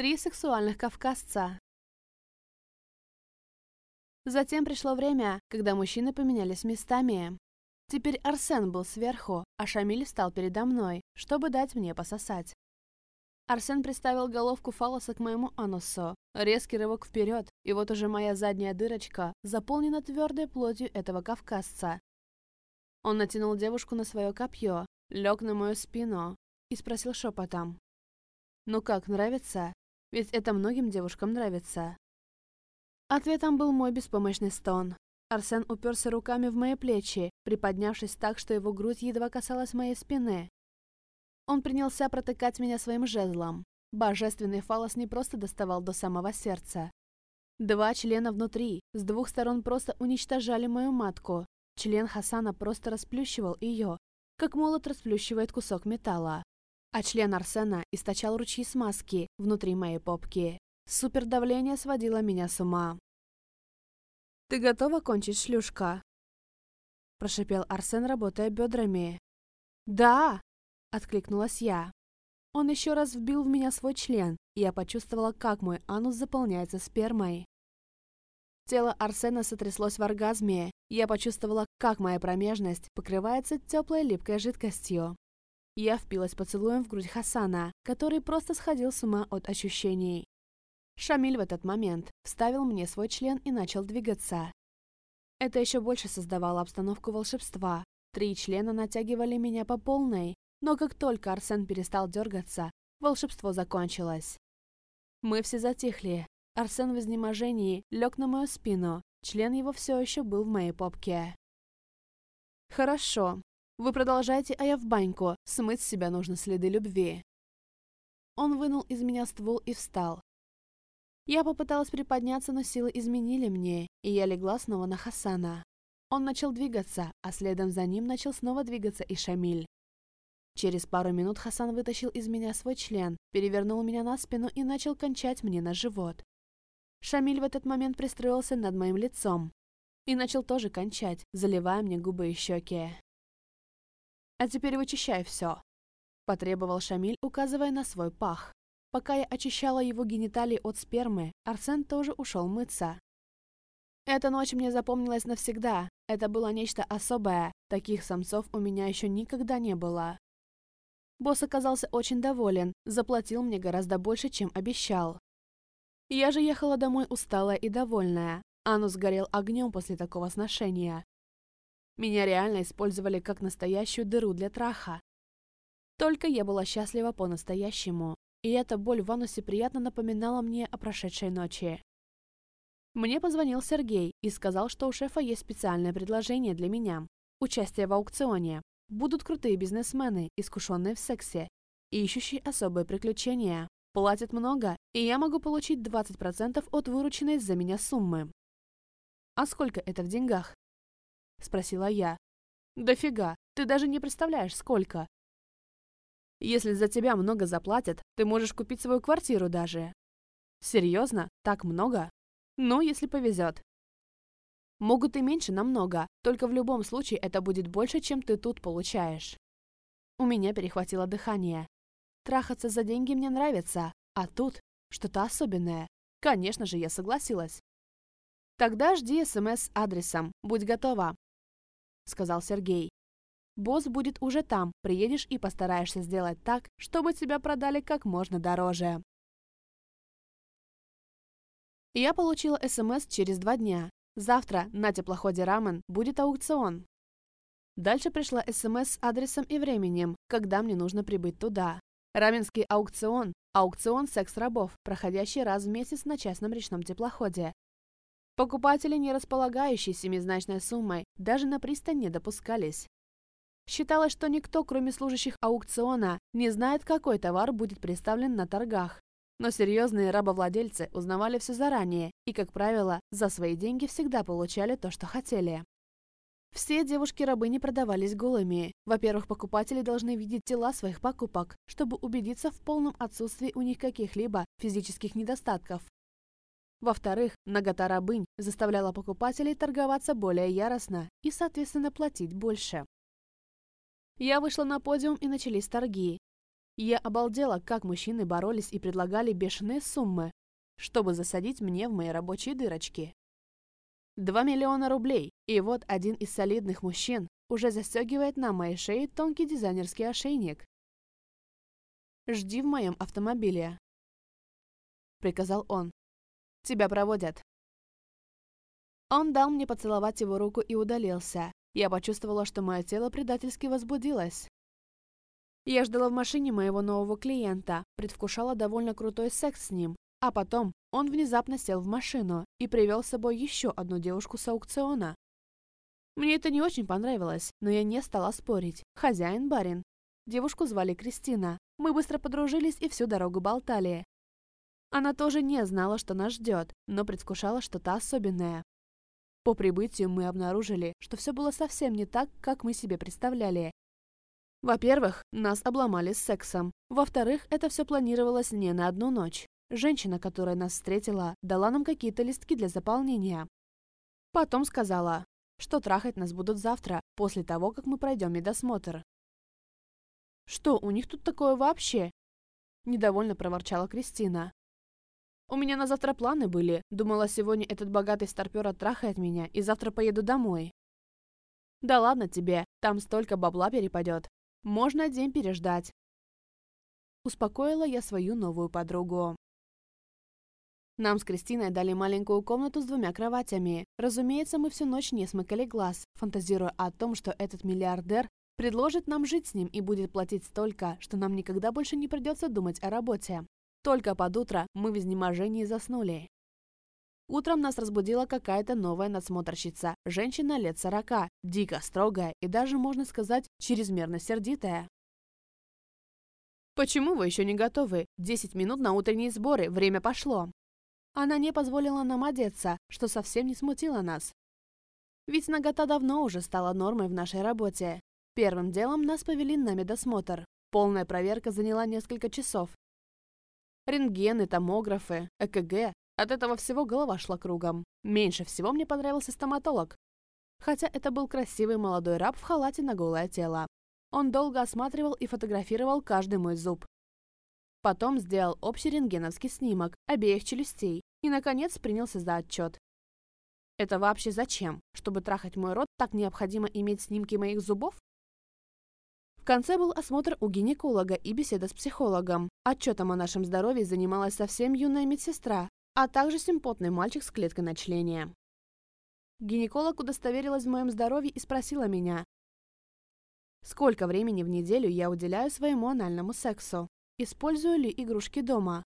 Три сексуальных кавказца. Затем пришло время, когда мужчины поменялись местами. Теперь Арсен был сверху, а Шамиль встал передо мной, чтобы дать мне пососать. Арсен приставил головку фалоса к моему анусу. Резкий рывок вперед, и вот уже моя задняя дырочка заполнена твердой плотью этого кавказца. Он натянул девушку на свое копье, лег на мою спину и спросил шепотом. «Ну как, нравится?» Ведь это многим девушкам нравится. Ответом был мой беспомощный стон. Арсен уперся руками в мои плечи, приподнявшись так, что его грудь едва касалась моей спины. Он принялся протыкать меня своим жезлом. Божественный фалос не просто доставал до самого сердца. Два члена внутри, с двух сторон просто уничтожали мою матку. Член Хасана просто расплющивал ее, как молот расплющивает кусок металла а член Арсена источал ручьи смазки внутри моей попки. Супердавление сводило меня с ума. «Ты готова кончить, шлюшка?» Прошипел Арсен, работая бедрами. «Да!» — откликнулась я. Он еще раз вбил в меня свой член, и я почувствовала, как мой анус заполняется спермой. Тело Арсена сотряслось в оргазме, и я почувствовала, как моя промежность покрывается теплой липкой жидкостью. Я впилась поцелуем в грудь Хасана, который просто сходил с ума от ощущений. Шамиль в этот момент вставил мне свой член и начал двигаться. Это еще больше создавало обстановку волшебства. Три члена натягивали меня по полной, но как только Арсен перестал дергаться, волшебство закончилось. Мы все затихли. Арсен в изнеможении лег на мою спину, член его все еще был в моей попке. «Хорошо», вы продолжайте, а я в баньку. Смыть с себя нужно следы любви. Он вынул из меня ствол и встал. Я попыталась приподняться, но силы изменили мне, и я легла снова на Хасана. Он начал двигаться, а следом за ним начал снова двигаться и Шамиль. Через пару минут Хасан вытащил из меня свой член, перевернул меня на спину и начал кончать мне на живот. Шамиль в этот момент пристроился над моим лицом и начал тоже кончать, заливая мне губы и щеки. «А теперь вычищай все», — потребовал Шамиль, указывая на свой пах. Пока я очищала его гениталии от спермы, Арсен тоже ушел мыться. Эта ночь мне запомнилась навсегда. Это было нечто особое. Таких самцов у меня еще никогда не было. Босс оказался очень доволен, заплатил мне гораздо больше, чем обещал. Я же ехала домой усталая и довольная. Анус горел огнем после такого сношения. Меня реально использовали как настоящую дыру для траха. Только я была счастлива по-настоящему, и эта боль в анусе приятно напоминала мне о прошедшей ночи. Мне позвонил Сергей и сказал, что у шефа есть специальное предложение для меня. Участие в аукционе. Будут крутые бизнесмены, искушенные в сексе и ищущие особые приключения. Платят много, и я могу получить 20% от вырученной за меня суммы. А сколько это в деньгах? — спросила я. «Дофига. Ты даже не представляешь, сколько». «Если за тебя много заплатят, ты можешь купить свою квартиру даже». «Серьезно? Так много?» «Ну, если повезет». «Могут и меньше намного, только в любом случае это будет больше, чем ты тут получаешь». У меня перехватило дыхание. Трахаться за деньги мне нравится, а тут что-то особенное. Конечно же, я согласилась. Тогда жди СМС эм с адресом. Будь готова сказал Сергей. Босс будет уже там, приедешь и постараешься сделать так, чтобы тебя продали как можно дороже. Я получила СМС через два дня. Завтра на теплоходе «Рамен» будет аукцион. Дальше пришла СМС с адресом и временем, когда мне нужно прибыть туда. Раменский аукцион – аукцион секс-рабов, проходящий раз в месяц на частном речном теплоходе. Покупатели, не располагающие семизначной суммой, даже на пристань не допускались. Считалось, что никто, кроме служащих аукциона, не знает, какой товар будет представлен на торгах. Но серьезные рабовладельцы узнавали все заранее и, как правило, за свои деньги всегда получали то, что хотели. Все девушки-рабыни продавались голыми. Во-первых, покупатели должны видеть тела своих покупок, чтобы убедиться в полном отсутствии у них каких-либо физических недостатков. Во-вторых, нагота рабынь заставляла покупателей торговаться более яростно и, соответственно, платить больше. Я вышла на подиум и начались торги. Я обалдела, как мужчины боролись и предлагали бешеные суммы, чтобы засадить мне в мои рабочие дырочки. Два миллиона рублей, и вот один из солидных мужчин уже застегивает на моей шее тонкий дизайнерский ошейник. «Жди в моем автомобиле», — приказал он. Тебя проводят». Он дал мне поцеловать его руку и удалился. Я почувствовала, что мое тело предательски возбудилось. Я ждала в машине моего нового клиента, предвкушала довольно крутой секс с ним, а потом он внезапно сел в машину и привел с собой еще одну девушку с аукциона. Мне это не очень понравилось, но я не стала спорить. Хозяин барин. Девушку звали Кристина. Мы быстро подружились и всю дорогу болтали. Она тоже не знала, что нас ждет, но предвкушала что-то особенное. По прибытию мы обнаружили, что все было совсем не так, как мы себе представляли. Во-первых, нас обломали с сексом. Во-вторых, это все планировалось не на одну ночь. Женщина, которая нас встретила, дала нам какие-то листки для заполнения. Потом сказала, что трахать нас будут завтра, после того, как мы пройдем медосмотр. «Что у них тут такое вообще?» Недовольно проворчала Кристина. У меня на завтра планы были. Думала, сегодня этот богатый старпер оттрахает меня, и завтра поеду домой. Да ладно тебе, там столько бабла перепадет. Можно день переждать. Успокоила я свою новую подругу. Нам с Кристиной дали маленькую комнату с двумя кроватями. Разумеется, мы всю ночь не смыкали глаз, фантазируя о том, что этот миллиардер предложит нам жить с ним и будет платить столько, что нам никогда больше не придется думать о работе. Только под утро мы в изнеможении заснули. Утром нас разбудила какая-то новая надсмотрщица, женщина лет сорока, дико строгая и даже, можно сказать, чрезмерно сердитая. «Почему вы еще не готовы? Десять минут на утренние сборы, время пошло!» Она не позволила нам одеться, что совсем не смутило нас. Ведь нагота давно уже стала нормой в нашей работе. Первым делом нас повели на медосмотр. Полная проверка заняла несколько часов, Рентгены, томографы, ЭКГ. От этого всего голова шла кругом. Меньше всего мне понравился стоматолог. Хотя это был красивый молодой раб в халате на голое тело. Он долго осматривал и фотографировал каждый мой зуб. Потом сделал общий рентгеновский снимок обеих челюстей и, наконец, принялся за отчет. Это вообще зачем? Чтобы трахать мой рот, так необходимо иметь снимки моих зубов? конце был осмотр у гинеколога и беседа с психологом. Отчетом о нашем здоровье занималась совсем юная медсестра, а также симпотный мальчик с клеткой на члене. Гинеколог удостоверилась в моем здоровье и спросила меня, сколько времени в неделю я уделяю своему анальному сексу, использую ли игрушки дома.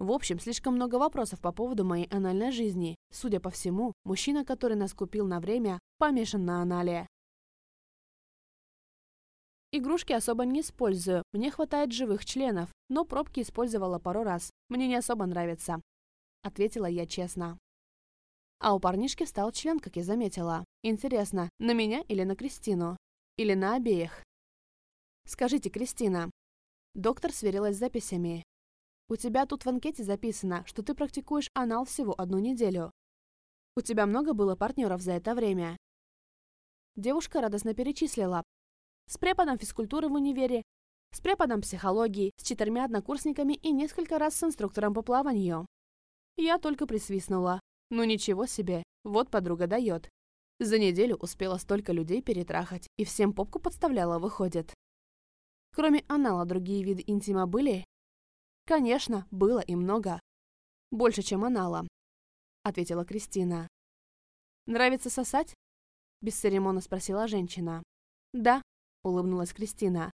В общем, слишком много вопросов по поводу моей анальной жизни. Судя по всему, мужчина, который нас купил на время, помешан на анале. Игрушки особо не использую, мне хватает живых членов, но пробки использовала пару раз. Мне не особо нравится. Ответила я честно. А у парнишки встал член, как я заметила. Интересно, на меня или на Кристину? Или на обеих? Скажите, Кристина. Доктор сверилась с записями. У тебя тут в анкете записано, что ты практикуешь анал всего одну неделю. У тебя много было партнеров за это время. Девушка радостно перечислила, с преподом физкультуры в универе, с преподом психологии, с четырьмя однокурсниками и несколько раз с инструктором по плаванию. Я только присвистнула. Ну ничего себе, вот подруга дает. За неделю успела столько людей перетрахать, и всем попку подставляла, выходит. Кроме анала, другие виды интима были? Конечно, было и много. Больше, чем анала, ответила Кристина. Нравится сосать? Бесцеремонно спросила женщина. Да, улыбнулась Кристина.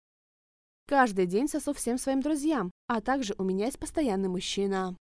Каждый день сосу всем своим друзьям, а также у меня есть постоянный мужчина.